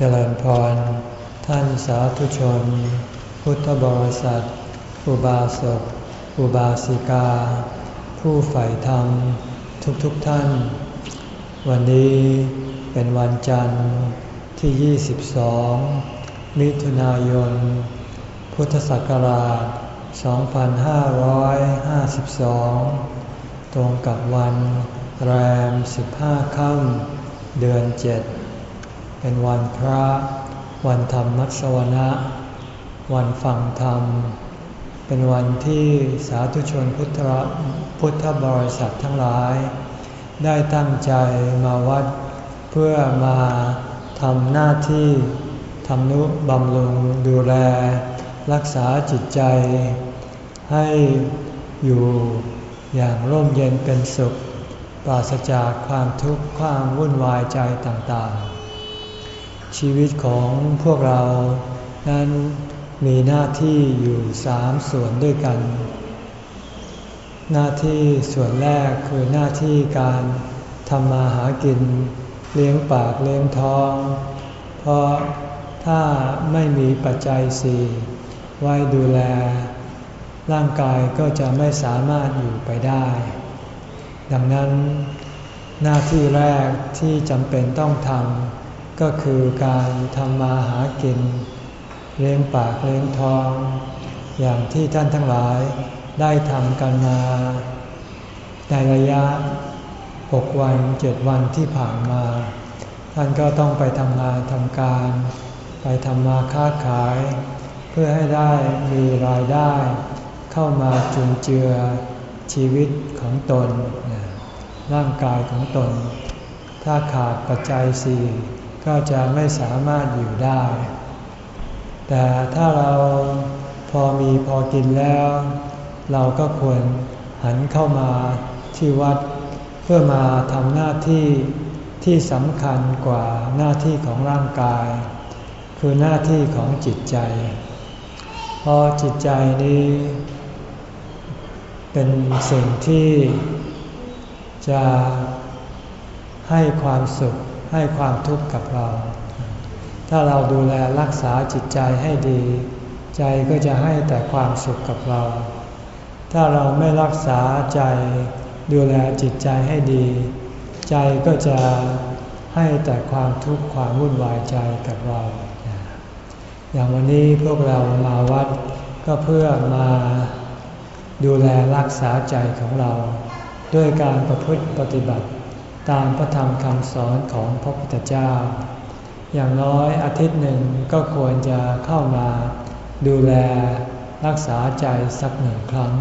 เจริญพร ท่านสาธุชน พุทธบริษัท อุบาสก อุบาสิกา ผู้ใฝ่ธรรม ทุกๆทท่าน วันนี้เป็นวันจันทร์ที่ 22 มิถุนายน พุทธศักราช 2552 ตรงกับวันแรม 15 ค่ำเดือน 7 เป็นวันพระ วันธรรมมัสวนะ วันฟังธรรม เป็นวันที่สาธุชนพุทธพุทธบริษัททั้งหลาย ได้ตั้งใจมาวัดเพื่อมาทำหน้าที่ทำนุบำรุงดูแล รักษาจิตใจ ให้อยู่อย่างร่มเย็นเป็นสุข ปราศจากความทุกข์ความวุ่นวายใจต่างๆ ชีวิตของพวกเรา นั้นมีหน้าที่อยู่สามส่วนด้วยกัน หน้าที่ส่วนแรกคือหน้าที่การทำมาหากิน เลี้ยงปากเลี้ยงท้อง เพราะถ้าไม่มีปัจจัยสี่ไว้ดูแล ร่างกายก็จะไม่สามารถอยู่ไปได้ ดังนั้น หน้าที่แรกที่จำเป็นต้องทำ ก็คือการทำมาหากิน เลี้ยงปากเลี้ยงท้อง อย่างที่ท่านทั้งหลายได้ทำกันมา ในระยะหกวันเจ็ดวันที่ผ่านมา ท่านก็ต้องไปทำงานทำการ ไปทำมาค้าขาย เพื่อให้ได้มีรายได้ เข้ามาจุนเจือชีวิตของตน ร่างกายของตน ถ้าขาดปัจจัยสี่ ก็จะไม่สามารถอยู่ได้ แต่ถ้าเราพอมีพอกินแล้ว เราก็ควรหันเข้ามาที่วัด เพื่อมาทำหน้าที่ที่สำคัญกว่าหน้าที่ของร่างกาย คือหน้าที่ของจิตใจ เพราะจิตใจนี้ เป็นสิ่งที่จะให้ความสุข ให้ความทุกข์กับเรา ถ้าเราดูแลรักษาจิตใจให้ดี ใจก็จะให้แต่ความสุขกับเรา ถ้าเราไม่รักษาใจ ดูแลจิตใจให้ดี ใจก็จะให้แต่ความทุกข์ความวุ่นวายใจกับเรา อย่างวันนี้พวกเรามาวัดก็เพื่อมาดูแลรักษาใจของเรา ด้วยการประพฤติปฏิบัติ ตามพระธรรมคำสอนของพระพุทธเจ้า อย่างน้อยอาทิตย์หนึ่งก็ควรจะเข้ามา ดูแลรักษาใจสักหนึ่งครั้ง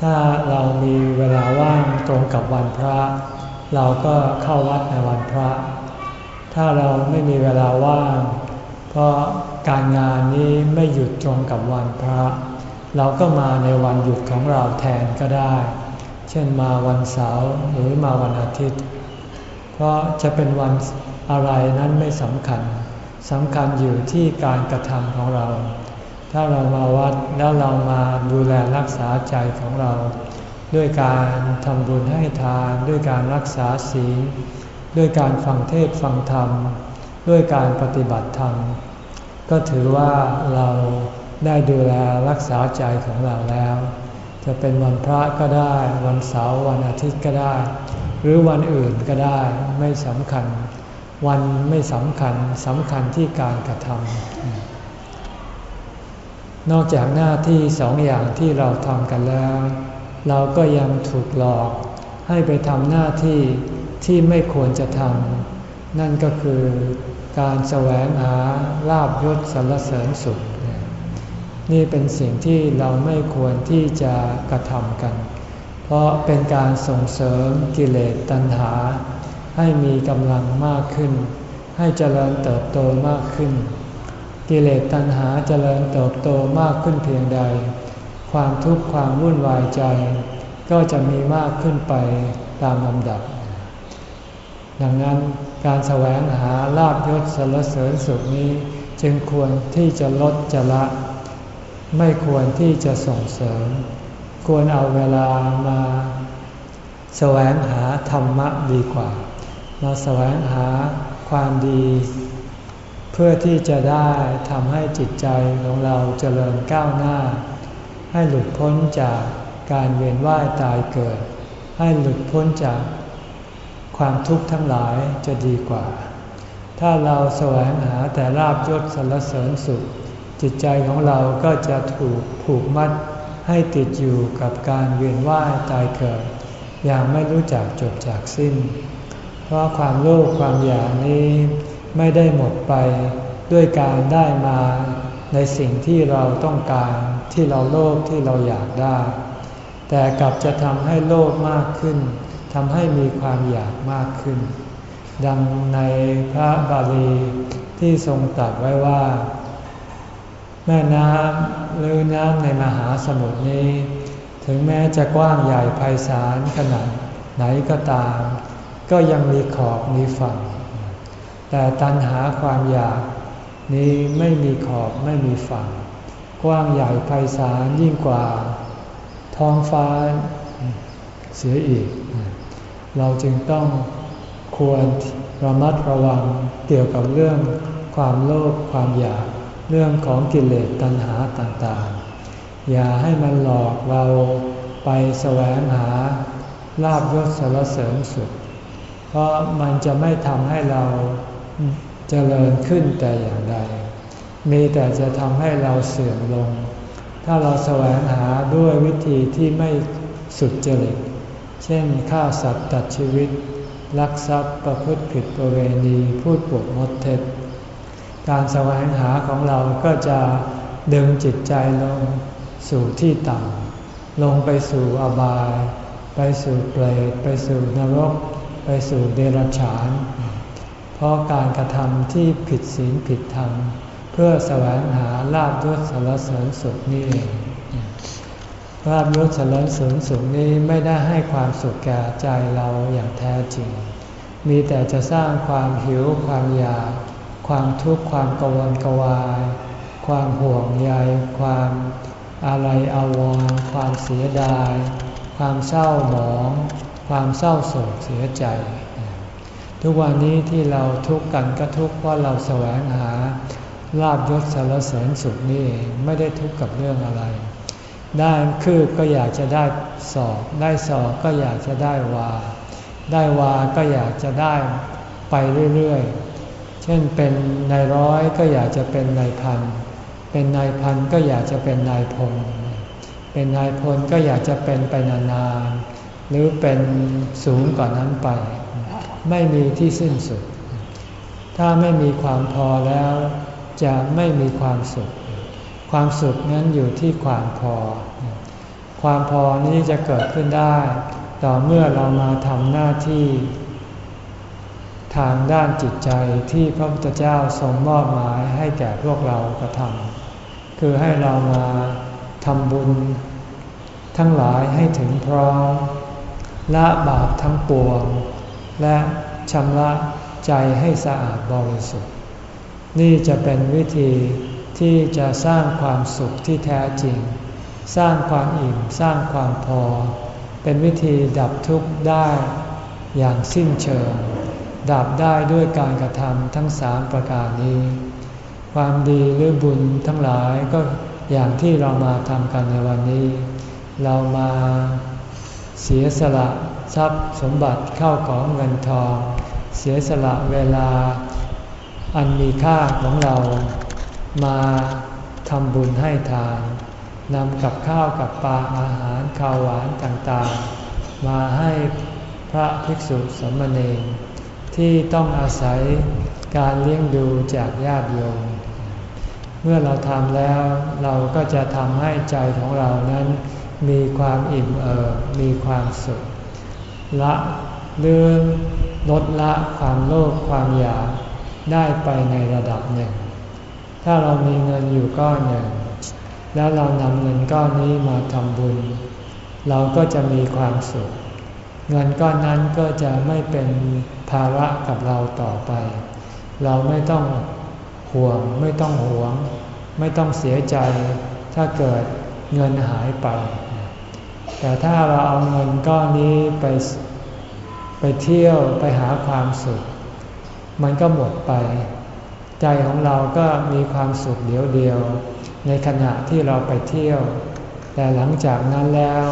ถ้าเรามีเวลาว่างตรงกับวันพระ เราก็เข้าวัดในวันพระ ถ้าเราไม่มีเวลาว่าง เพราะการงานนี้ไม่หยุดตรงกับวันพระ เราก็มาในวันหยุดของเราแทนก็ได้ เช่นมาวันเสาร์หรือมาวันอาทิตย์ เพราะจะเป็นวันอะไรนั้นไม่สำคัญสำคัญอยู่ที่การกระทำของเรา ถ้าเรามาวัดแล้วเรามาดูแลรักษาใจของเรา ด้วยการทำบุญให้ทาน ด้วยการรักษาศีลด้วยการฟังเทศฟังธรรม ด้วยการปฏิบัติธรรม ก็ถือว่าเราได้ดูแลรักษาใจของเราแล้ว จะเป็นวันพระก็ได้ วันเสาร์วันอาทิตย์ก็ได้ หรือวันอื่นก็ได้ไม่สำคัญ วันไม่สำคัญสำคัญที่การกระทำนอกจากหน้าที่สองอย่างที่เราทำกันแล้ว เราก็ยังถูกหลอกให้ไปทำหน้าที่ที่ไม่ควรจะทำนั่นก็คือการแสวงหาลาบยศสรรเสริญสุข นี่เป็นสิ่งที่เราไม่ควรที่จะกระทำกัน เพราะเป็นการส่งเสริมกิเลสตัณหา ให้มีกำลังมากขึ้น ให้เจริญเติบโตมากขึ้น กิเลสตัณหาเจริญเติบโตมากขึ้นเพียงใด ความทุกข์ความวุ่นวายใจ ก็จะมีมากขึ้นไปตามลำดับ ดังนั้นการแสวงหาลาบยศสรรเสริญสุขนี้ จึงควรที่จะลดจะละ ไม่ควรที่จะส่งเสริม ควรเอาเวลามาแสวงหาธรรมะดีกว่า มาแสวงหาความดี เพื่อที่จะได้ทำให้จิตใจของเราเจริญก้าวหน้า ให้หลุดพ้นจากการเวียนว่ายตายเกิด ให้หลุดพ้นจากความทุกข์ทั้งหลายจะดีกว่า ถ้าเราแสวงหาแต่ลาบยศสรรเสริญสุข จิตใจของเราก็จะถูกผูกมัดให้ติดอยู่กับการเวียนว่ายตายเกิด อย่างไม่รู้จักจบจากสิ้น เพราะความโลภความอยากนี้ไม่ได้หมดไปด้วยการได้มาในสิ่งที่เราต้องการที่เราโลภที่เราอยากได้ แต่กลับจะทำให้โลภมากขึ้นทำให้มีความอยากมากขึ้น ดังในพระบาลีที่ทรงตรัสไว้ว่า แม่น้ำหรือน้ำในมหาสมุทรนี้ ถึงแม้จะกว้างใหญ่ไพศาลขนาดไหนก็ตาม ก็ยังมีขอบมีฝั่ง แต่ตัณหาความอยากนี้ไม่มีขอบไม่มีฝั่ง กว้างใหญ่ไพศาลยิ่งกว่า ท้องฟ้าเสียอีก เราจึงต้องควรระมัดระวังเกี่ยวกับเรื่องความโลภความอยาก เรื่องของกิเลสตัณหาต่างๆ อย่าให้มันหลอกเราไปแสวงหาลาบยศสารเสริญสุดเพราะมันจะไม่ทำให้เราเจริญขึ้นแต่อย่างใด มีแต่จะทำให้เราเสื่อมลง ถ้าเราแสวงหาด้วยวิธีที่ไม่สุดจริต เช่นฆ่าสัตว์ตัดชีวิต ลักทรัพย์ประพฤติผิดประเวณี พูดปดมดเท็จ การแสวงหาของเราก็จะดึงจิตใจลงสู่ที่ต่ำลงไปสู่อบาย ไปสู่เปรตไปสู่นรก ไปสู่เดรัจฉาน เพราะการกระทำที่ผิดศีลผิดธรรม เพื่อแสวงหาลาบยศสารเสริญสุขนี่เองลาบยศสารเสริญสุขนี้ไม่ได้ให้ความสุขแก่ใจเราอย่างแท้จริง มีแต่จะสร้างความหิวความอยาก ความทุกข์ความกวนกวาย ความห่วงใย ความอะไรอาวรณ์ความเสียดาย ความเศร้าหมอง ความเศร้าโศกเสียใจ ทุกวันนี้ที่เราทุกข์กันก็ทุกข์เพราะเราแสวงหาลาบยศสารเสริญสุขนี่เองไม่ได้ทุกข์กับเรื่องอะไร ได้คืบก็อยากจะได้สอบได้สอบก็อยากจะได้วา ได้วาก็อยากจะได้ไปเรื่อย ช่นเป็นนายร้อยก็อยากจะเป็นนายพัน เป็นนายพันก็อยากจะเป็นนายพล เป็นนายพลก็อยากจะเป็นไปนานๆ หรือเป็นสูงกว่านั้นไป ไม่มีที่สิ้นสุด ถ้าไม่มีความพอแล้วจะไม่มีความสุข ความสุขนั้นอยู่ที่ความพอ ความพอนี้จะเกิดขึ้นได้ ต่อเมื่อเรามาทำหน้าที่ ทางด้านจิตใจที่พระพุทธเจ้าทรงมอบหมายให้แก่พวกเรากระทำคือให้เรามาทำบุญ ทั้งหลายให้ถึงพร้อมละบาปทั้งปวง และชำระใจให้สะอาดบริสุทธิ์ นี่จะเป็นวิธีที่จะสร้างความสุขที่แท้จริง สร้างความอิ่มสร้างความพอ เป็นวิธีดับทุกข์ได้อย่างสิ้นเชิง ดับได้ด้วยการกระทำทั้งสามประการนี้ ความดีหรือบุญทั้งหลายก็อย่างที่เรามาทำกันในวันนี้ เรามาเสียสละทรัพย์สมบัติเข้าของเงินทอง เสียสละเวลาอันมีค่าของเรา มาทำบุญให้ทานนำกับข้าวกับปลาอาหารข้าวหวานต่างๆ มาให้พระภิกษุสมณี ที่ต้องอาศัยการเลี้ยงดูจากญาติโยม เมื่อเราทำแล้วเราก็จะทำให้ใจของเรานั้น มีความอิ่มเอิบมีความสุข ละเรื่องลดละความโลภความอยากได้ไปในระดับหนึ่ง ถ้าเรามีเงินอยู่ก้อนหนึ่ง แล้วเรานำเงินก้อนนี้มาทำบุญ เราก็จะมีความสุข เงินก้อนนั้นก็จะไม่เป็นภาระกับเราต่อไป เราไม่ต้องห่วง ไม่ต้องหวง ไม่ต้องเสียใจ ถ้าเกิดเงินหายไป แต่ถ้าเราเอาเงินก้อนนี้ไปไปเที่ยวไปหาความสุข มันก็หมดไป ใจของเราก็มีความสุขเดียวเดียว ในขณะที่เราไปเที่ยว แต่หลังจากนั้นแล้ว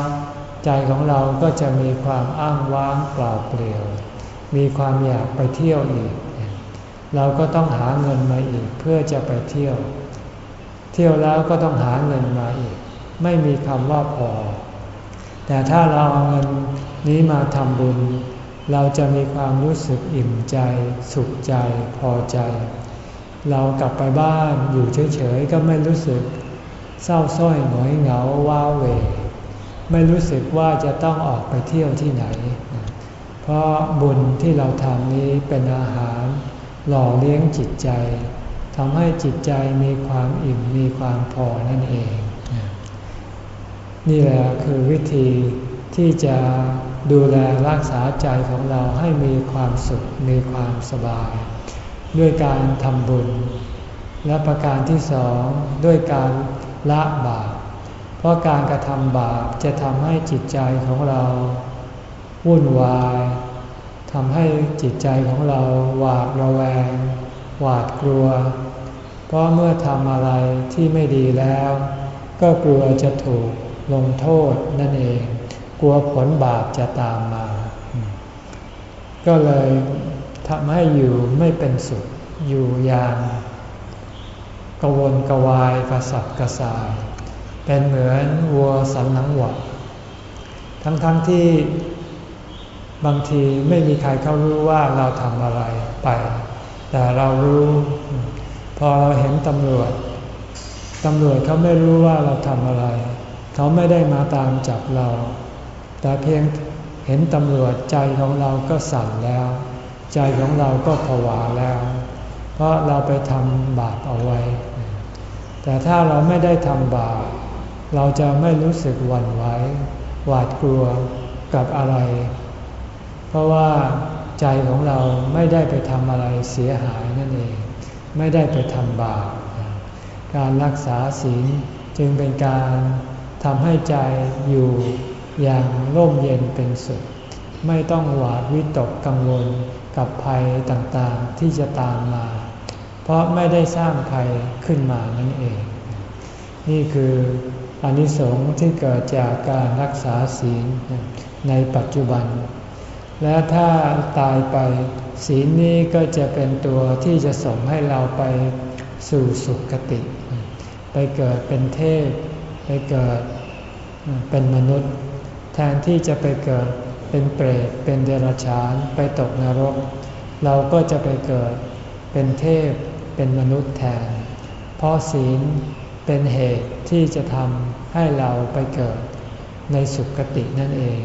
ใจของเราก็จะมีความอ้างว้างเปล่าเปลี่ยว มีความอยากไปเที่ยวอีก เราก็ต้องหาเงินมาอีกเพื่อจะไปเที่ยว เที่ยวแล้วก็ต้องหาเงินมาอีก ไม่มีคำว่าพอ แต่ถ้าเราเอาเงินนี้มาทำบุญ เราจะมีความรู้สึกอิ่มใจ สุขใจ พอใจ เรากลับไปบ้านอยู่เฉยๆก็ไม่รู้สึก เศร้าส้อยหงอยเหงาว้าเหว ไม่รู้สึกว่าจะต้องออกไปเที่ยวที่ไหน เพราะบุญที่เราทำนี้เป็นอาหารหล่อเลี้ยงจิตใจทำให้จิตใจมีความอิ่มมีความพอนั่นเอง นี่แหละคือวิธีที่จะดูแลรักษาใจของเราให้มีความสุขมีความสบาย ด้วยการทำบุญ และประการที่สองด้วยการละบาป เพราะการกระทำบาปจะทำให้จิตใจของเราวุ่นวายทำให้จิตใจของเราหวาดระแวง หวาดกลัว เพราะเมื่อทำอะไรที่ไม่ดีแล้ว ก็กลัวจะถูกลงโทษนั่นเอง กลัวผลบาปจะตามมา ก็เลยทำให้อยู่ไม่เป็นสุขอยู่อย่างกวนกวายกระสับกระส่าย เป็นเหมือนวัวสันหลังหวะทั้งๆทที่บางทีไม่มีใครเขารู้ว่าเราทำอะไรไป แต่เรารู้ พอเราเห็นตำรวจตำรวจเขาไม่รู้ว่าเราทำอะไร เขาไม่ได้มาตามจับเรา แต่เพียงเห็นตำรวจใจของเราก็สั่นแล้ว ใจของเราก็ผวาแล้ว เพราะเราไปทำบาปเอาไว้ แต่ถ้าเราไม่ได้ทำบาป เราจะไม่รู้สึกหวั่นไหวหวาดกลัวกับอะไร เพราะว่าใจของเราไม่ได้ไปทำอะไรเสียหายนั่นเอง ไม่ได้ไปทำบาปการรักษาศีลจึงเป็นการทำให้ใจอยู่อย่างร่มเย็นเป็นสุข ไม่ต้องหวาดวิตกกังวลกับภัยต่างๆที่จะตามมา เพราะไม่ได้สร้างภัยขึ้นมานั่นเอง นี่คือ อานิสงส์ที่เกิดจากการรักษาศีลในปัจจุบัน และถ้าตายไปศีลนี้ก็จะเป็นตัวที่จะส่งให้เราไปสู่สุคติ ไปเกิดเป็นเทพ ไปเกิดเป็นมนุษย์ แทนที่จะไปเกิดเป็นเปรตเป็นเดรัจฉานไปตกนรก เราก็จะไปเกิดเป็นเทพเป็นมนุษย์แทน เพราะศีลเป็นเหตุ ที่จะทำให้เราไปเกิดในสุคตินั่นเอง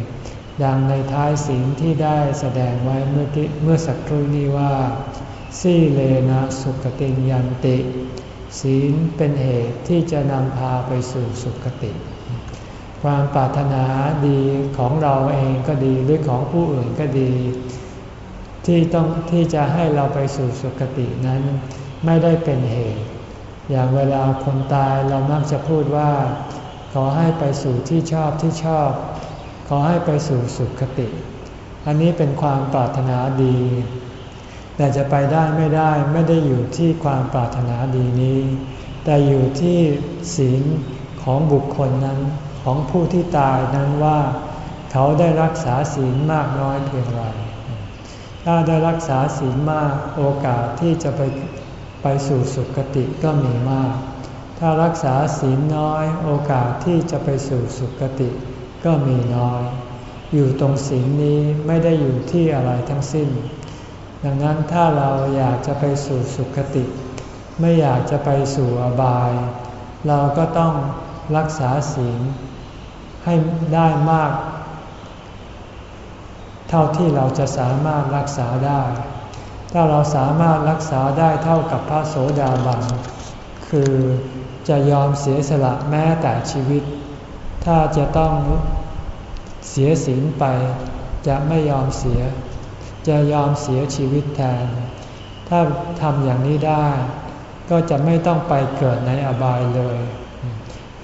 ดังในท้ายศีลที่ได้แสดงไว้เมื่อเมื่อสักครู่นี้ว่าสีเลนะสุคติยันติ ศีลเป็นเหตุที่จะนำพาไปสู่สุคติ ความปรารถนาดีของเราเองก็ดีหรือของผู้อื่นก็ดี ที่ต้องที่จะให้เราไปสู่สุคตินั้น ไม่ได้เป็นเหตุ อย่างเวลาคนตายเรามักจะพูดว่า ขอให้ไปสู่ที่ชอบที่ชอบ ขอให้ไปสู่สุคติ อันนี้เป็นความปรารถนาดี แต่จะไปได้ไม่ได้ไม่ได้อยู่ที่ความปรารถนาดีนี้ แต่อยู่ที่ศีลของบุคคลนั้นของผู้ที่ตายนั้นว่า เขาได้รักษาศีลมากน้อยเพียงไรถ้าได้รักษาศีลมากโอกาสที่จะไป ไปสู่สุคติก็มีมาก ถ้ารักษาศีลน้อยโอกาสที่จะไปสู่สุคติก็มีน้อย อยู่ตรงศีลนี้ไม่ได้อยู่ที่อะไรทั้งสิ้น ดังนั้นถ้าเราอยากจะไปสู่สุคติ ไม่อยากจะไปสู่อบาย เราก็ต้องรักษาศีลให้ได้มาก เท่าที่เราจะสามารถรักษาได้ ถ้าเราสามารถรักษาได้เท่ากับพระโสดาบัน คือจะยอมเสียสละแม้แต่ชีวิต ถ้าจะต้องเสียศีลไป จะไม่ยอมเสีย จะยอมเสียชีวิตแทน ถ้าทำอย่างนี้ได้ ก็จะไม่ต้องไปเกิดในอบายเลย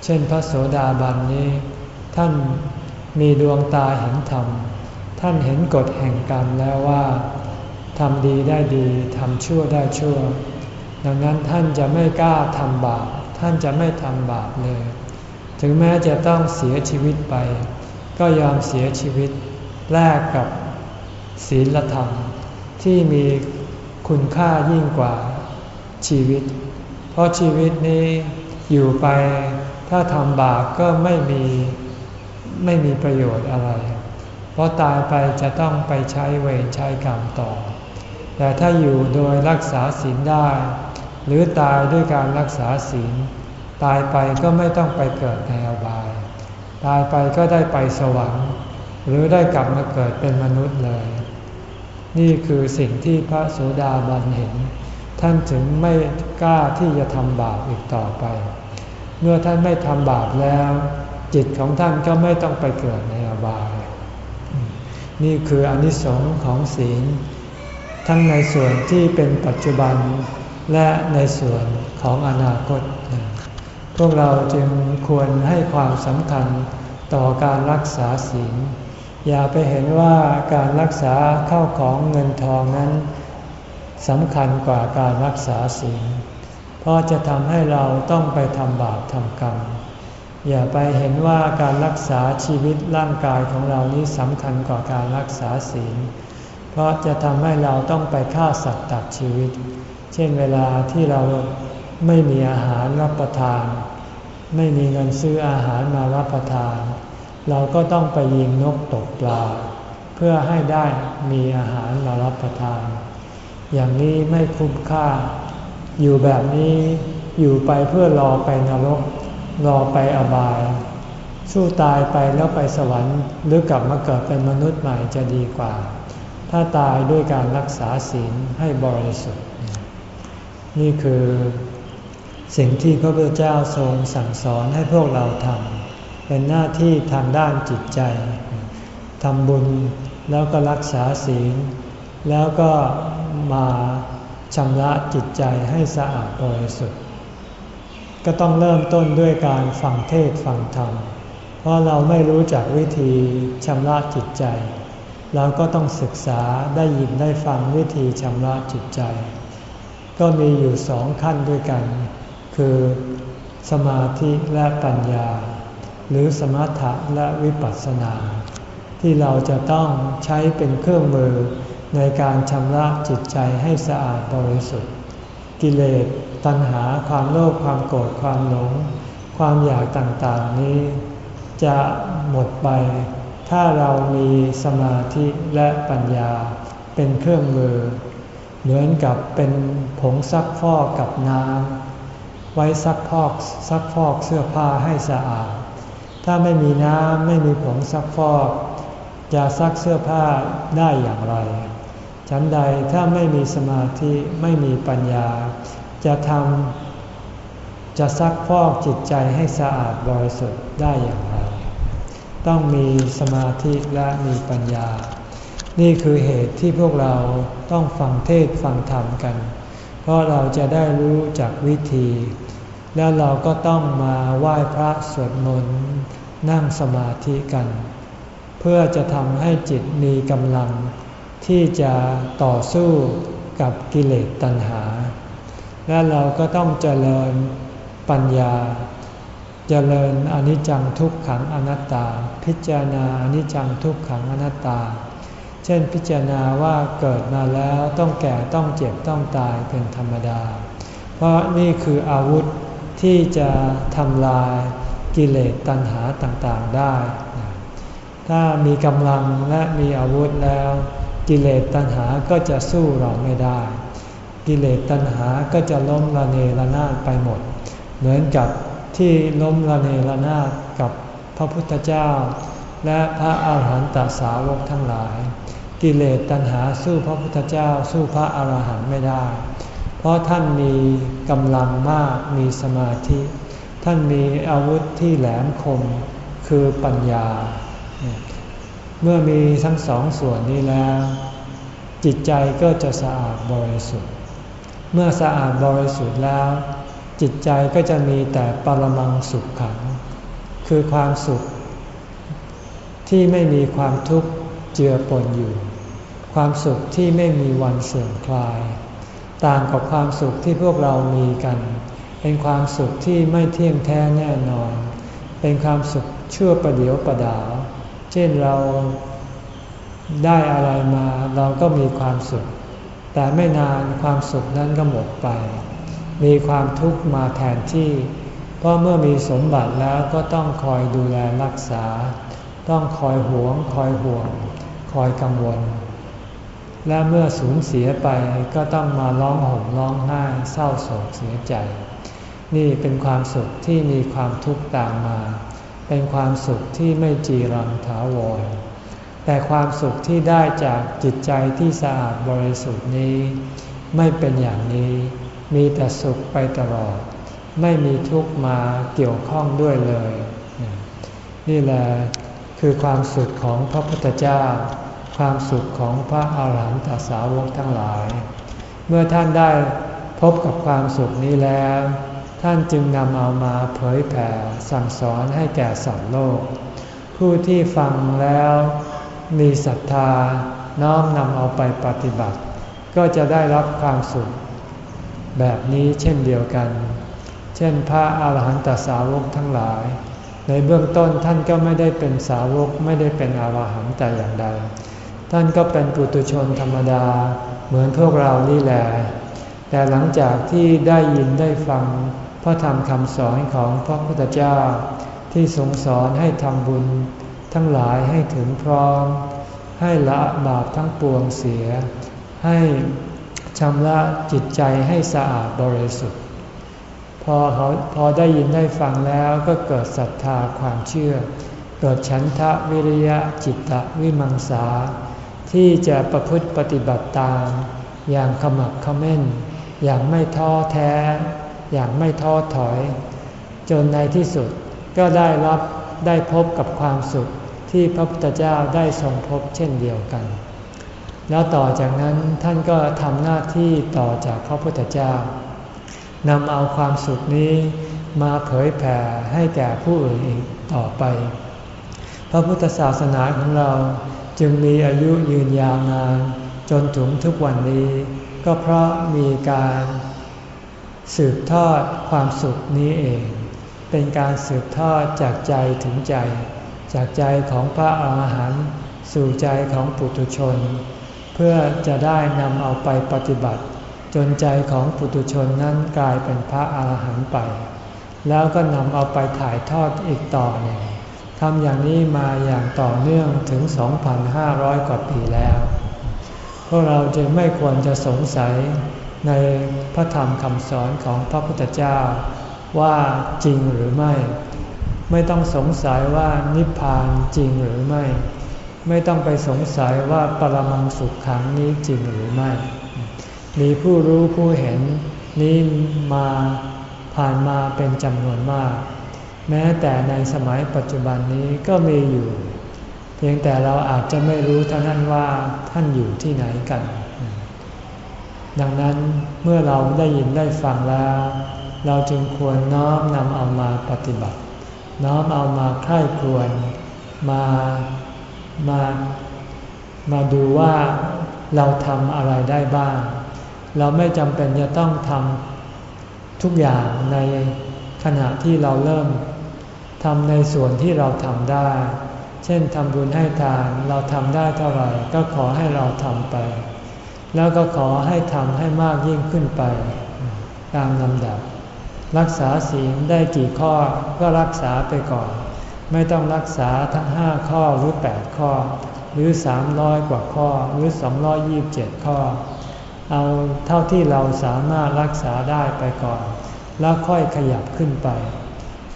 เช่นพระโสดาบันนี้ ท่านมีดวงตาเห็นธรรม ท่านเห็นกฎแห่งกรรมแล้วว่า ทำดีได้ดีทำชั่วได้ชั่ว ดังนั้นท่านจะไม่กล้าทำบาปท่านจะไม่ทำบาปเลย ถึงแม้จะต้องเสียชีวิตไป ก็ยอมเสียชีวิตแลกกับศีลธรรม ที่มีคุณค่ายิ่งกว่าชีวิต เพราะชีวิตนี้อยู่ไปถ้าทำบาปก็ไม่มีไม่มีประโยชน์อะไร เพราะตายไปจะต้องไปใช้เวรใช้กรรมต่อ แต่ถ้าอยู่โดยรักษาศีลได้ หรือตายด้วยการรักษาศีล ตายไปก็ไม่ต้องไปเกิดในอบาย ตายไปก็ได้ไปสวรรค์ หรือได้กลับมาเกิดเป็นมนุษย์เลย นี่คือสิ่งที่พระโสดาบันเห็น ท่านถึงไม่กล้าที่จะทำบาปอีกต่อไป เมื่อท่านไม่ทำบาปแล้ว จิตของท่านก็ไม่ต้องไปเกิดในอบาย นี่คืออนิสงค์ของศีล ทั้งในส่วนที่เป็นปัจจุบันและในส่วนของอนาคต พวกเราจึงควรให้ความสำคัญต่อการรักษาศีล อย่าไปเห็นว่าการรักษาเข้าของเงินทองนั้นสำคัญกว่าการรักษาศีล เพราะจะทำให้เราต้องไปทำบาปทำกรรม อย่าไปเห็นว่าการรักษาชีวิตร่างกายของเรานี้สำคัญกว่าการรักษาศีล เพราะจะทำให้เราต้องไปฆ่าสัตว์ตัดชีวิต เช่นเวลาที่เราไม่มีอาหารรับประทาน ไม่มีเงินซื้ออาหารมารับประทาน เราก็ต้องไปยิงนกตกปลา เพื่อให้ได้มีอาหารมารับประทาน อย่างนี้ไม่คุ้มค่า อยู่แบบนี้อยู่ไปเพื่อรอไปนรก รอไปอบาย สู้ตายไปแล้วไปสวรรค์หรือกลับมาเกิดเป็นมนุษย์ใหม่จะดีกว่า ถ้าตายด้วยการรักษาศีลให้บริสุทธิ์ นี่คือสิ่งที่พระพุทธเจ้าทรงสั่งสอนให้พวกเราทำเป็นหน้าที่ทางด้านจิตใจทำบุญแล้วก็รักษาศีล แล้วก็มาชำระจิตใจให้สะอาดบริสุทธิ์ ก็ต้องเริ่มต้นด้วยการฟังเทศฟังธรรม เพราะเราไม่รู้จักวิธีชำระจิตใจ เราก็ต้องศึกษาได้ยินได้ฟังวิธีชำระจิตใจ ก็มีอยู่สองขั้นด้วยกัน คือสมาธิและปัญญา หรือสมถะและวิปัสสนา ที่เราจะต้องใช้เป็นเครื่องมือในการชำระจิตใจให้สะอาดบริสุทธิ์ กิเลสตัณหาความโลภความโกรธความหลง ความอยากต่างๆนี้ จะหมดไป ถ้าเรามีสมาธิและปัญญาเป็นเครื่องมือ เหมือนกับเป็นผงซักฟอกกับน้ำไว้ซักพอกซักฟอกเสื้อผ้าให้สะอาด ถ้าไม่มีน้ำไม่มีผงซักฟอกจะซักเสื้อผ้าได้อย่างไร ฉันใดถ้าไม่มีสมาธิไม่มีปัญญา จะทำจะซักพอกจิตใจให้สะอาดบริสุทธิ์ได้อย่างไร ต้องมีสมาธิและมีปัญญา นี่คือเหตุที่พวกเราต้องฟังเทศฟังธรรมกัน เพราะเราจะได้รู้จากวิธี แล้วเราก็ต้องมาไหว้พระสวดมนต์นั่งสมาธิกัน เพื่อจะทำให้จิตมีกำลัง ที่จะต่อสู้กับกิเลสตัณหา และเราก็ต้องเจริญปัญญา เจริญอนิจจังทุกขังอนัตตา พิจารณาอนิจจังทุกขังอนัตตา เช่นพิจารณาว่าเกิดมาแล้วต้องแก่ต้องเจ็บต้องตายเป็นธรรมดา เพราะนี่คืออาวุธที่จะทำลายกิเลสตัณหาต่างๆได้ ถ้ามีกำลังและมีอาวุธแล้ว กิเลสตัณหาก็จะสู้เราไม่ได้ กิเลสตัณหาก็จะล้มละเนระนาดไปหมด เหมือนกับที่ล้มละเนระนาดกับ พระพุทธเจ้า และพระอาหารหันตสาวกทั้งหลาย กิเลสตัณหาสู้พระพุทธเจ้าสู้พระอาหารหันต์ไม่ได้ เพราะท่านมีกำลังมากมีสมาธิ ท่านมีอาวุธที่แหลมคมคือปัญญา เมื่อมีทั้งสองส่วนนี้แล้ว จิตใจก็จะสะอาดบริสุทธิ์ เมื่อสะอาดบริสุทธิ์แล้ว จิตใจก็จะมีแต่ปรมังสุขขัง คือความสุข ที่ไม่มีความทุกข์เจือปนอยู่ ความสุขที่ไม่มีวันเสื่อมคลาย ต่างกับความสุขที่พวกเรามีกัน เป็นความสุขที่ไม่เที่ยงแท้แน่นอน เป็นความสุขชั่วประเดียวประดาว เช่นเราได้อะไรมาเราก็มีความสุข แต่ไม่นานความสุขนั้นก็หมดไป มีความทุกข์มาแทนที่ เพราะเมื่อมีสมบัติแล้วก็ต้องคอยดูแลรักษา ต้องคอยหวง คอยห่วง คอยกังวล และเมื่อสูญเสียไปก็ต้องมาร้องห่มร้องไห้เศร้าโศกเสียใจ นี่เป็นความสุขที่มีความทุกข์ตามมา เป็นความสุขที่ไม่จีรังถาวร แต่ความสุขที่ได้จากจิตใจที่สะอาดบริสุทธิ์นี้ ไม่เป็นอย่างนี้ มีแต่สุขไปตลอด ไม่มีทุกข์มาเกี่ยวข้องด้วยเลย นี่แหละคือความสุขของพระพุทธเจ้า ความสุขของพระอาหารหันตสาวกทั้งหลาย เมื่อท่านได้พบกับความสุขนี้แล้ว ท่านจึงนำเอามาเผยแผ่สั่งสอนให้แก่สัตว์โลก ผู้ที่ฟังแล้วมีศรัทธาน้อมนำเอาไปปฏิบัติ ก็จะได้รับความสุข แบบนี้เช่นเดียวกัน เช่นพระอาหารหันตสาวกทั้งหลาย ในเบื้องต้นท่านก็ไม่ได้เป็นสาวกไม่ได้เป็นอาหารหันต์แต่อย่างใด ท่านก็เป็นปุตุชนธรรมดาเหมือนพวกเรานี่แหละ แต่หลังจากที่ได้ยินได้ฟังพระธรรมคำสอนของพระพุทธเจ้า ที่ทรงสอนให้ทำบุญทั้งหลายให้ถึงพร้อม ให้ละบาปทั้งปวงเสีย ให้ชำระจิตใจให้สะอาดบริสุทธิ์ พอเขาพอได้ยินได้ฟังแล้วก็เกิดศรัทธาความเชื่อ เกิดฉันทะวิริยะจิตตะวิมังสา ที่จะประพฤติปฏิบัติตาม อย่างขมักขม้น อย่างไม่ท้อแท้ อย่างไม่ท้อถอย จนในที่สุดก็ได้รับได้พบกับความสุขที่พระพุทธเจ้าได้ทรงพบเช่นเดียวกัน แล้วต่อจากนั้นท่านก็ทำหน้าที่ต่อจากพระพุทธเจ้า นำเอาความสุขนี้มาเผยแผ่ให้แก่ผู้อื่นอีกต่อไป พระพุทธศาสนาของเราจึงมีอายุยืนยาวนานจนถึงทุกวันนี้ ก็เพราะมีการสืบทอดความสุขนี้เอง เป็นการสืบทอดจากใจถึงใจ จากใจของพระอาหารหันต์สู่ใจของปุถุชน เพื่อจะได้นำเอาไปปฏิบัติ จนใจของปุถุชนนั้นกลายเป็นพระอาหารหันต์ไป แล้วก็นำเอาไปถ่ายทอดอีกต่อหนึ่งทำอย่างนี้มาอย่างต่อเนื่องถึง 2,500 กว่าปีแล้ว พวกเราจึงไม่ควรจะสงสัยในพระธรรมคำสอนของพระพุทธเจ้า ว่าจริงหรือไม่ ไม่ต้องสงสัยว่านิพพานจริงหรือไม่ ไม่ต้องไปสงสัยว่าปรมังสุขขังนี้จริงหรือไม่ มีผู้รู้ผู้เห็นนี้มาผ่านมาเป็นจำนวนมาก แม้แต่ในสมัยปัจจุบันนี้ก็มีอยู่ เพียงแต่เราอาจจะไม่รู้เท่านั้นว่าท่านอยู่ที่ไหนกัน ดังนั้นเมื่อเราได้ยินได้ฟังแล้ว เราจึงควรน้อมนำเอามาปฏิบัติ น้อมเอามาใคร่ครวญมามามาดูว่าเราทำอะไรได้บ้าง เราไม่จำเป็นจะต้องทำทุกอย่างในขณะที่เราเริ่มทำในส่วนที่เราทำได้ เช่นทำบุญให้ทานเราทำได้เท่าไหร่ก็ขอให้เราทำไป แล้วก็ขอให้ทำให้มากยิ่งขึ้นไป ตามลำดับ รักษาศีลได้กี่ข้อก็รักษาไปก่อน ไม่ต้องรักษาทั้งห้าข้อหรือแปดข้อ หรือสามร้อยกว่าข้อหรือสองร้อยยี่บเจ็ดข้อ เอาเท่าที่เราสามารถรักษาได้ไปก่อน แล้วค่อยขยับขึ้นไป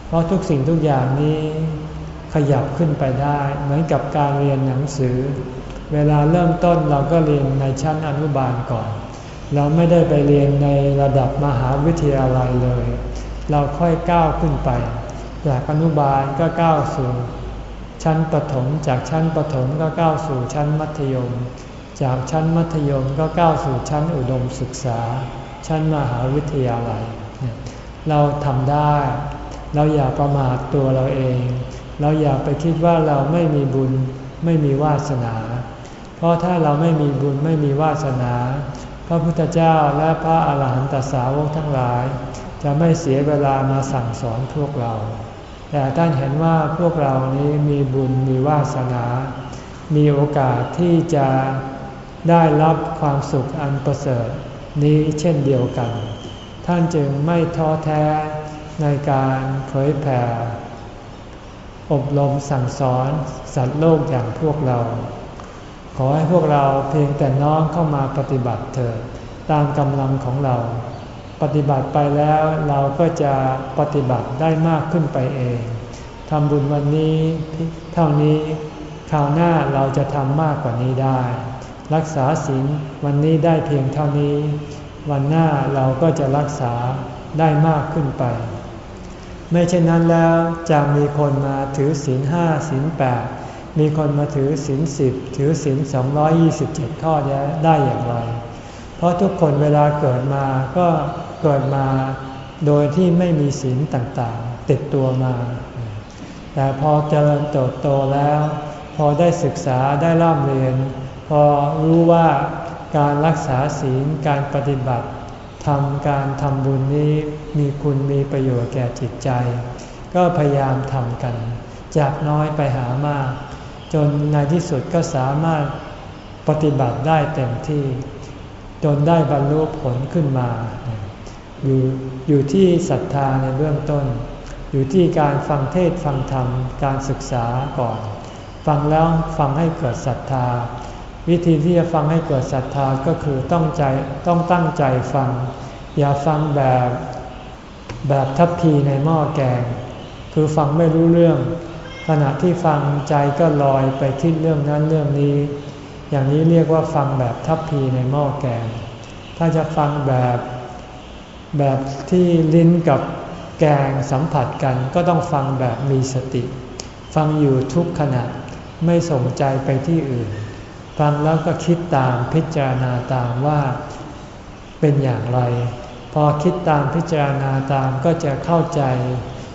เพราะทุกสิ่งทุกอย่างนี้ขยับขึ้นไปได้ เหมือนกับการเรียนหนังสือ เวลาเริ่มต้นเราก็เรียนในชั้นอนุบาลก่อน เราไม่ได้ไปเรียนในระดับมหาวิทยาลัยเลย เราค่อยก้าวขึ้นไป จากอนุบาลก็ก้าวสู่ชั้นประถมจากชั้นประถมก็ก้าวสู่ชั้นมัธยม จากชั้นมัธยมก็ก้าวสู่ชั้นอุดมศึกษา ชั้นมหาวิทยาลัย เราทำได้ เราอย่าประมาทตัวเราเอง เราอย่าไปคิดว่าเราไม่มีบุญไม่มีวาสนา เพราะถ้าเราไม่มีบุญไม่มีวาสนา พระพุทธเจ้าและพระอาหารหันตสาวกทั้งหลาย จะไม่เสียเวลามาสั่งสอนพวกเรา แต่ท่านเห็นว่าพวกเรานี้มีบุญมีวาสนา มีโอกาสที่จะ ได้รับความสุขอันประเสริฐนี้เช่นเดียวกัน ท่านจึงไม่ท้อแท้ในการเผยแผ่ อบรมสั่งสอนสัตว์โลกอย่างพวกเรา ขอให้พวกเราเพียงแต่น้อมเข้ามาปฏิบัติเถิดตามกำลังของเรา ปฏิบัติไปแล้วเราก็จะปฏิบัติได้มากขึ้นไปเองทำบุญวันนี้เท่านี้คราวหน้าเราจะทำมากกว่านี้ได้ รักษาศีลวันนี้ได้เพียงเท่านี้ วันหน้าเราก็จะรักษาได้มากขึ้นไป ไม่เช่นนั้นแล้วจะมีคนมาถือศีลห้าศีลแปดมีคนมาถือศีลสิบถือศีลสองยี่สิบเจ็ดข้อได้อย่างไร เพราะทุกคนเวลาเกิดมาก็เกิดมาโดยที่ไม่มีศีลต่างๆ ติดตัวมา แต่พอเจริญโตโตแล้ว พอได้ศึกษาได้ร่ำเรียน พอรู้ว่าการรักษาศีลการปฏิบัติทำการทำบุญนี้มีคุณมีประโยชน์แก่จิตใจ ก็พยายามทำกัน จากน้อยไปหามาก จนในที่สุดก็สามารถปฏิบัติได้เต็มที่ จนได้บรรลุผลขึ้นมา อยู่อยู่ที่ศรัทธาในเบื้องต้น อยู่ที่การฟังเทศฟังธรรมการศึกษาก่อน ฟังแล้วฟังให้เกิดศรัทธา วิธีที่จะฟังให้เกิดศรัทธาก็คือต้องใจต้องตั้งใจฟัง อย่าฟังแบบแบบทัพพีในหม้อแกง คือฟังไม่รู้เรื่อง ขณะที่ฟังใจก็ลอยไปคิดเรื่องนั้นเรื่องนี้ อย่างนี้เรียกว่าฟังแบบทัพพีในหม้อแกง ถ้าจะฟังแบบแบบที่ลิ้นกับแกงสัมผัสกันก็ต้องฟังแบบมีสติ ฟังอยู่ทุกขณะไม่ส่งใจไปที่อื่น ฟังแล้วก็คิดตามพิจารณาตามว่าเป็นอย่างไร พอคิดตามพิจารณาตามก็จะเข้าใจ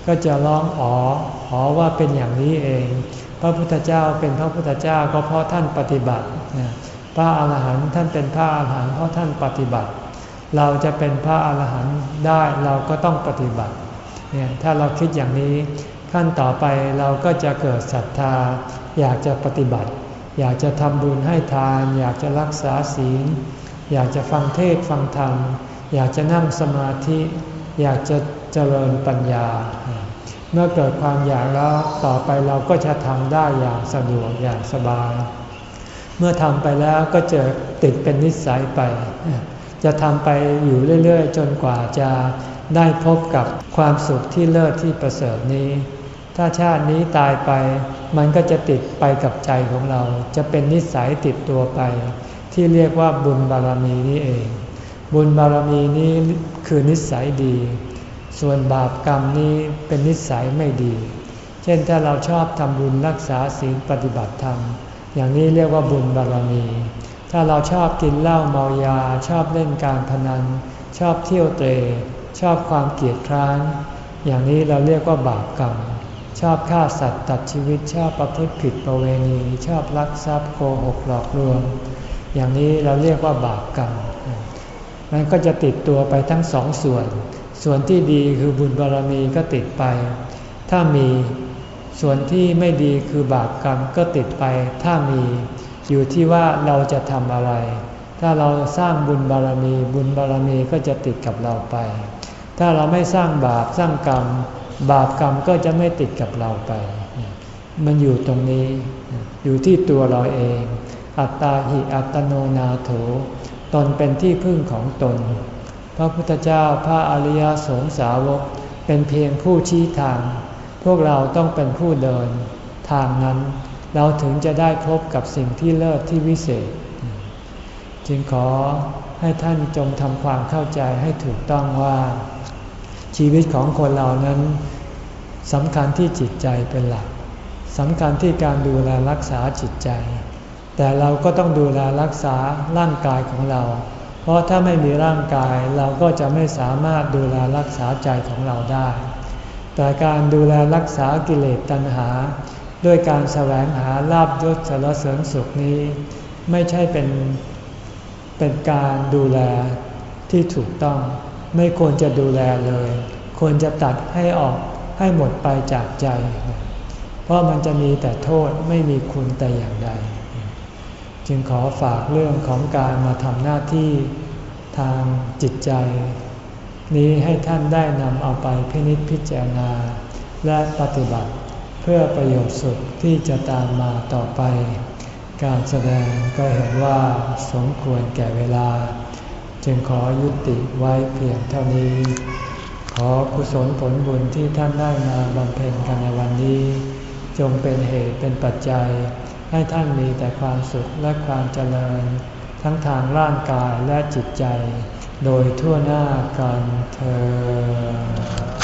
ก็จะร้องอ๋ออ๋อว่าเป็นอย่างนี้เอง พระพุทธเจ้าเป็นพระพุทธเจ้าก็เพราะท่านปฏิบัติ พระอาหารหันต์ท่านเป็นพระอาหารหันต์เพราะท่านปฏิบัติ เราจะเป็นพระอาหารหันต์ได้เราก็ต้องปฏิบัติเนี่ยถ้าเราคิดอย่างนี้ขั้นต่อไปเราก็จะเกิดศรัทธาอยากจะปฏิบัติ อยากจะทำบุญให้ทาน อยากจะรักษาศีล อยากจะฟังเทศฟังธรรม อยากจะนั่งสมาธิ อยากจะเจริญปัญญา เมื่อเกิดความอยากแล้วต่อไปเราก็จะทำได้อย่างสะดวกอย่างสบาย เมื่อทำไปแล้วก็จะติดเป็นนิสัยไป จะทำไปอยู่เรื่อยๆ จนกว่าจะได้พบกับความสุขที่เลิศที่ประเสริฐนี้ ถ้าชาตินี้ตายไป มันก็จะติดไปกับใจของเรา จะเป็นนิสัยติดตัวไป ที่เรียกว่าบุญบารมีนี้เอง บุญบารมีนี้คือนิสัยดี ส่วนบาปกรรมนี้เป็นนิสัยไม่ดี เช่นถ้าเราชอบทำบุญรักษาศีลปฏิบัติธรรม อย่างนี้เรียกว่าบุญบารมี ถ้าเราชอบกินเหล้าเมายา ชอบเล่นการพนัน ชอบเที่ยวเตะชอบความเกลียดคร้าน อย่างนี้เราเรียกว่าบาปกรรม ชอบฆ่าสัตว์ตัดชีวิตชอบประพฤติผิดประเวณีชอบลักทรัพย์โกหกหลอกลวง อย่างนี้เราเรียกว่าบาปกรรมมันก็จะติดตัวไปทั้งสองส่วน ส่วนที่ดีคือบุญบารมีก็ติดไป ถ้ามีส่วนที่ไม่ดีคือบาปกรรมก็ติดไป ถ้ามีอยู่ที่ว่าเราจะทำอะไร ถ้าเราสร้างบุญบารมี บุญบารมีก็จะติดกับเราไป ถ้าเราไม่สร้างบาปสร้างกรรม บาปกรรมก็จะไม่ติดกับเราไป มันอยู่ตรงนี้ อยู่ที่ตัวเราเอง อัตตาหิอัตโนนาโถ ตนเป็นที่พึ่งของตน พระพุทธเจ้าพระอริยสงสาวก เป็นเพียงผู้ชี้ทาง พวกเราต้องเป็นผู้เดิน ทางนั้น เราถึงจะได้พบกับสิ่งที่เลิศที่วิเศษ จึงขอให้ท่านจงทำความเข้าใจให้ถูกต้องว่า ชีวิตของคนเรานั้นสำคัญที่จิตใจเป็นหลักสำคัญที่การดูแลรักษาจิตใจ แต่เราก็ต้องดูแลรักษาร่างกายของเรา เพราะถ้าไม่มีร่างกายเราก็จะไม่สามารถดูแลรักษาใจของเราได้ แต่การดูแลรักษากิเลสตัณหา ด้วยการแสวงหาลาบยศสารเสริญสุขนี้ ไม่ใช่เป็นเป็นการดูแลที่ถูกต้อง ไม่ควรจะดูแลเลย ควรจะตัดให้ออกให้หมดไปจากใจ เพราะมันจะมีแต่โทษไม่มีคุณแต่อย่างใด จึงขอฝากเรื่องของการมาทำหน้าที่ทางจิตใจ นี้ให้ท่านได้นำเอาไปพินิจพิจารณา และปฏิบัติเพื่อประโยชน์สุขที่จะตามมาต่อไป การแสดงก็เห็นว่าสมควรแก่เวลา จึงขอยุติไว้เพียงเท่านี้ ขอกุศลผลบุญที่ท่านได้มาบำเพ็ญกันในวันนี้ จงเป็นเหตุเป็นปัจจัย ให้ท่านมีแต่ความสุขและความเจริญ ทั้งทางร่างกายและจิตใจ โดยทั่วหน้ากันเธอ